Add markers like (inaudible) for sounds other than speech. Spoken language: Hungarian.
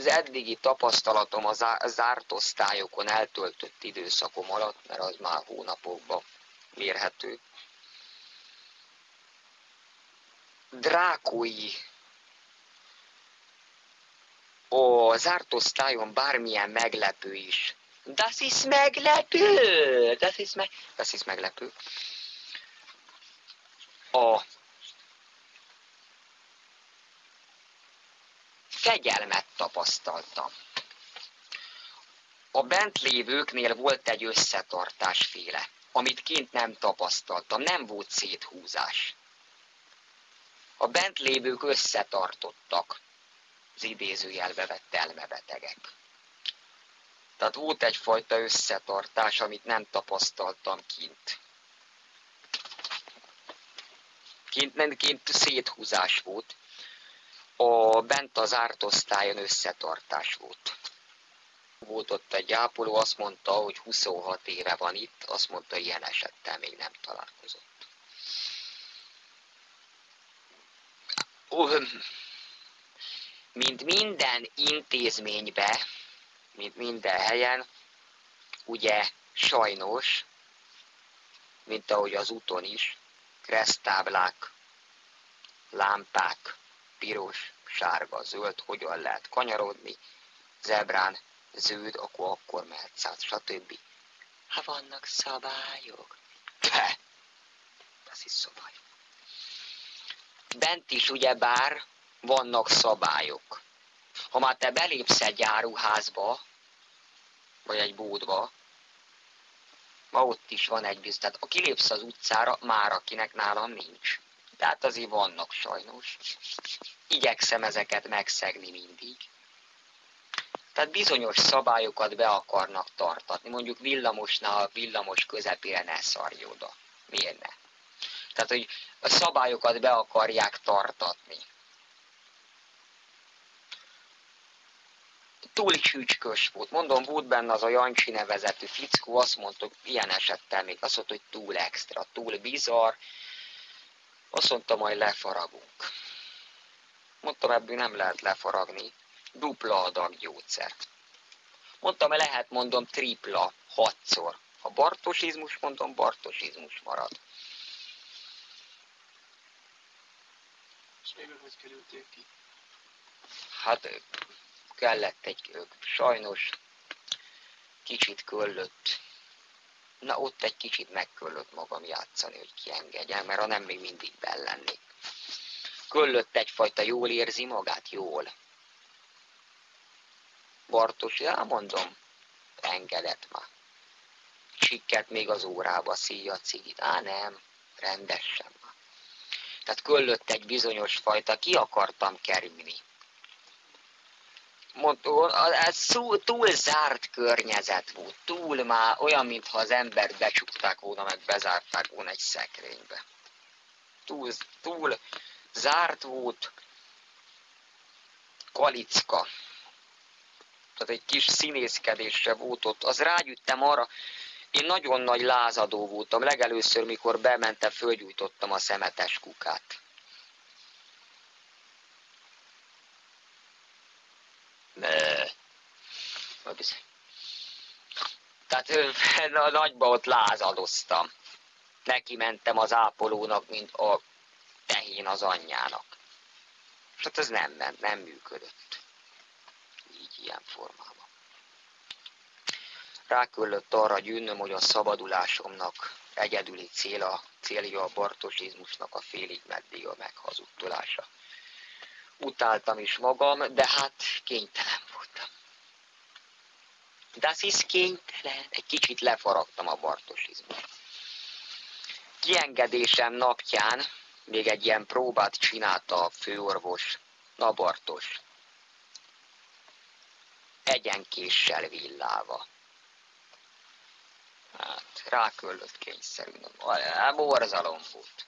az eddigi tapasztalatom a zárt osztályokon eltöltött időszakom alatt, mert az már hónapokban mérhető. Drákói a zárt osztályon bármilyen meglepő is. Das ist meglepő! Das ist, me das ist meglepő. A fegyelmet tapasztaltam. A bent lévőknél volt egy összetartásféle, amit kint nem tapasztaltam, nem volt széthúzás. A bent lévők összetartottak, az idézőjelbe vett elmebetegek. Tehát volt egyfajta összetartás, amit nem tapasztaltam kint. Kint, kint széthúzás volt a bent az árt osztályon összetartás volt. Volt ott egy ápoló, azt mondta, hogy 26 éve van itt, azt mondta, ilyen esettel még nem találkozott. Mint minden intézménybe, mint minden helyen, ugye sajnos, mint ahogy az úton is, kresztáblák, lámpák, piros, sárga, zöld, hogyan lehet kanyarodni, zebrán, zöld, akkor akkor mehet szállt, stb. Ha vannak szabályok. De, ez is szabály. Bent is ugyebár vannak szabályok. Ha már te belépsz egy áruházba, vagy egy bódba, ma ott is van egy biztos. Tehát ha kilépsz az utcára, már akinek nálam nincs. Tehát azért vannak sajnos. Igyekszem ezeket megszegni mindig. Tehát bizonyos szabályokat be akarnak tartatni. Mondjuk villamosnál a villamos közepére ne szarj oda. Miért ne? Tehát, hogy a szabályokat be akarják tartatni. Túl csücskös volt. Mondom, volt benne az a Jancsi nevezetű fickó, azt mondta, hogy ilyen esettel még azt mondta, hogy túl extra, túl bizarr, azt mondta, majd lefaragunk. Mondtam, ebből nem lehet lefaragni. Dupla adag gyógyszer. Mondtam, lehet, mondom, tripla, hatszor. Ha bartosizmus, mondom, bartosizmus marad. És végül hogy kerültél ki? Hát kellett egy, sajnos kicsit köllött na ott egy kicsit megköllött magam játszani, hogy kiengedjem, mert ha nem, még mindig lennék. Köllött egyfajta jól érzi magát, jól. Bartos, já, mondom, engedett már. Csikket még az órába, szíja cigit. Á, nem, rendesen már. Tehát köllött egy bizonyos fajta, ki akartam kerülni ez túl zárt környezet volt, túl már olyan, mintha az embert becsukták volna, meg bezárták volna egy szekrénybe. Túl, túl zárt volt, kalicka. Tehát egy kis színészkedésre volt ott. Az rágyüttem arra, én nagyon nagy lázadó voltam. Legelőször, mikor bementem, fölgyújtottam a szemetes kukát. Tehát (laughs) a nagyba ott lázadoztam. Neki mentem az ápolónak, mint a tehén az anyjának. Tehát ez nem, nem, nem működött. Így ilyen formában. Ráköllött arra gyűnnöm, hogy a szabadulásomnak egyedüli céla, célja a bartosizmusnak a félig meddig a meghazudtolása. Utáltam is magam, de hát kénytelen. Das ist kénytelen. Egy kicsit lefaragtam a bartosizmust. Kiengedésem napján még egy ilyen próbát csinálta a főorvos. Na Bartos. Egyenkéssel villával. Hát, ráköllött kényszerű. Borzalom volt.